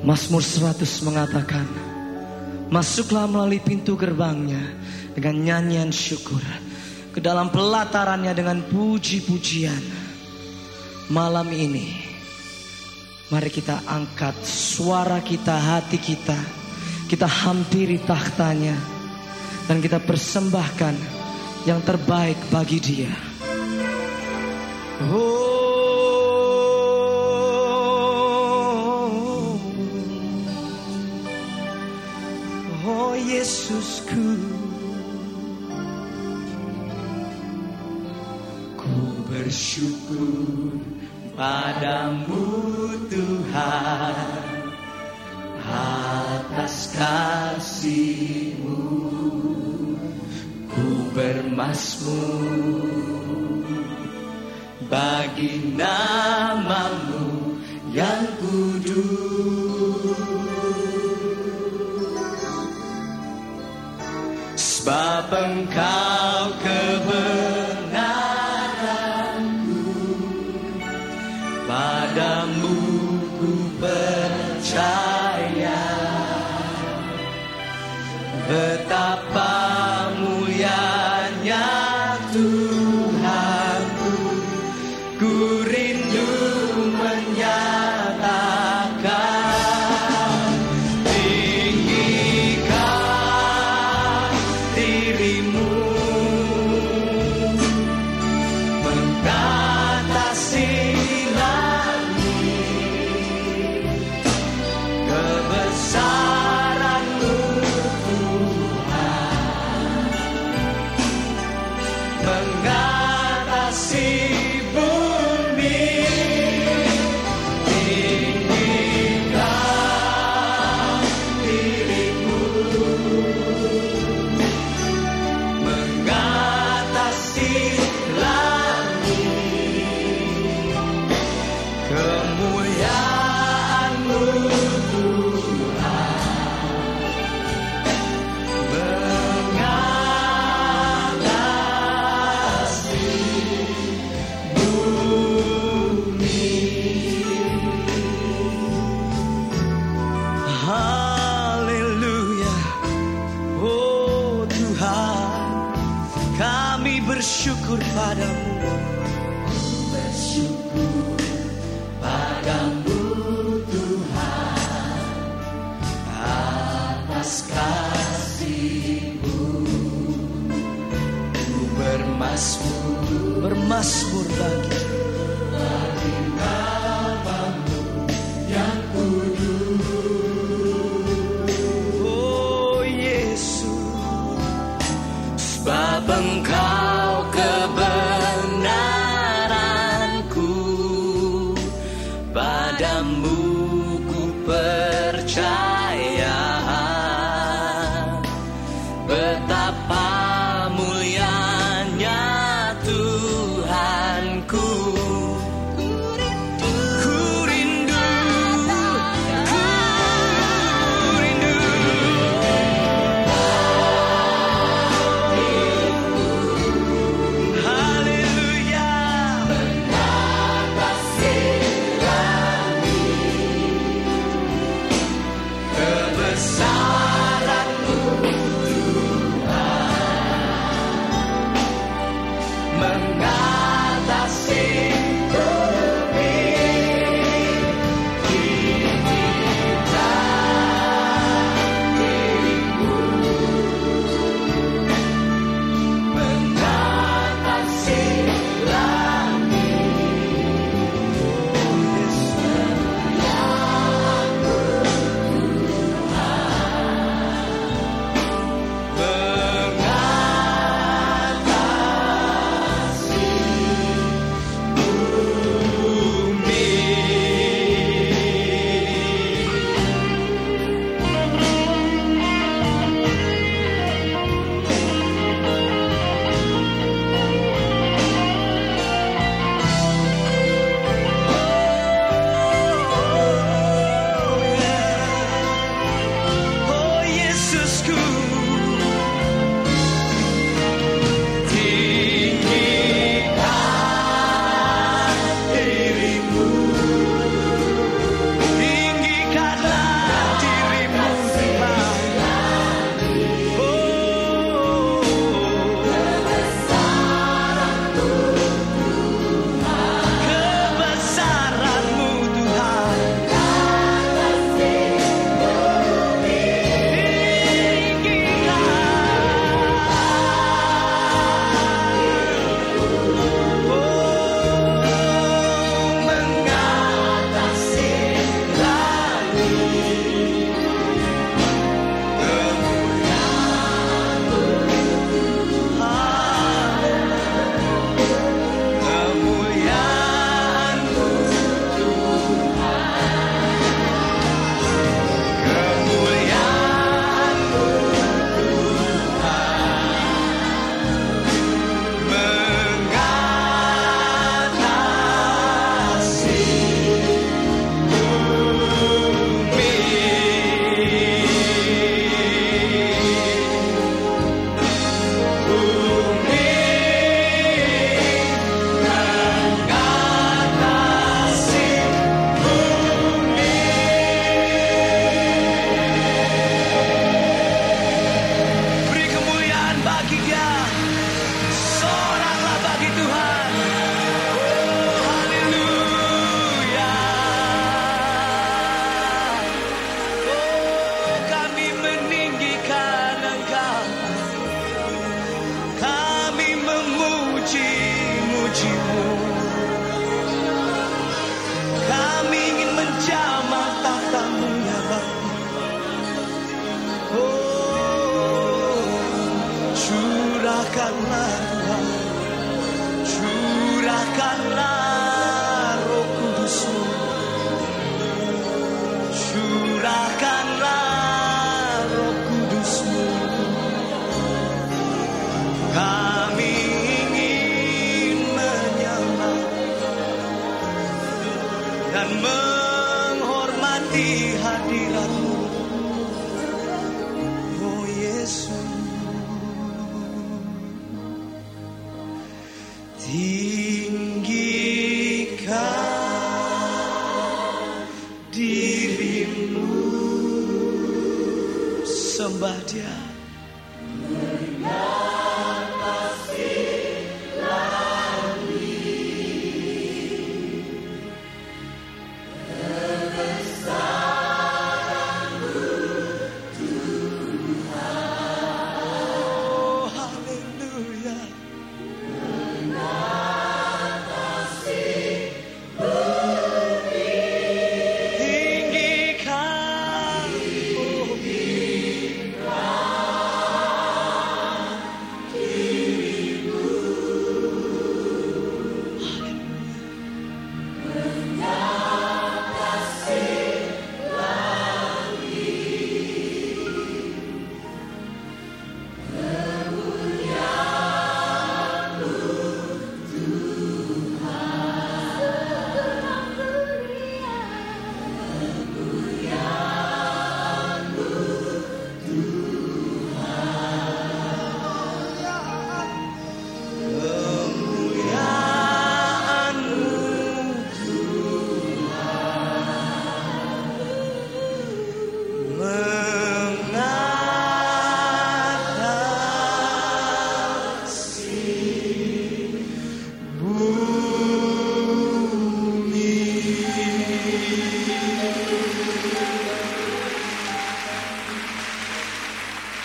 Mazmur 100 mengatakan, Masuklah melalui pintu gerbangnya dengan nyanyian syukur. Ke dalam pelatarannya dengan puji-pujian. Malam ini, mari kita angkat suara kita, hati kita. Kita hampiri tahtanya. Dan kita persembahkan yang terbaik bagi dia. Oh, oh Yesusku, ku bersyukur padamu Tuhan atas kasihmu ku bermasmur bagi namamu yang kudus. Engkau kebenaranku. Padamu ku percaya. Betapa mulianya Tuhanku. Ku rindu Kami bersyukur padamu. Bersyukur padamu Tuhan Atas kasihmu Ku bermasmur Bermasmur bagi Padamu ku percaya sound. Tinggikan dirimu Sembah dia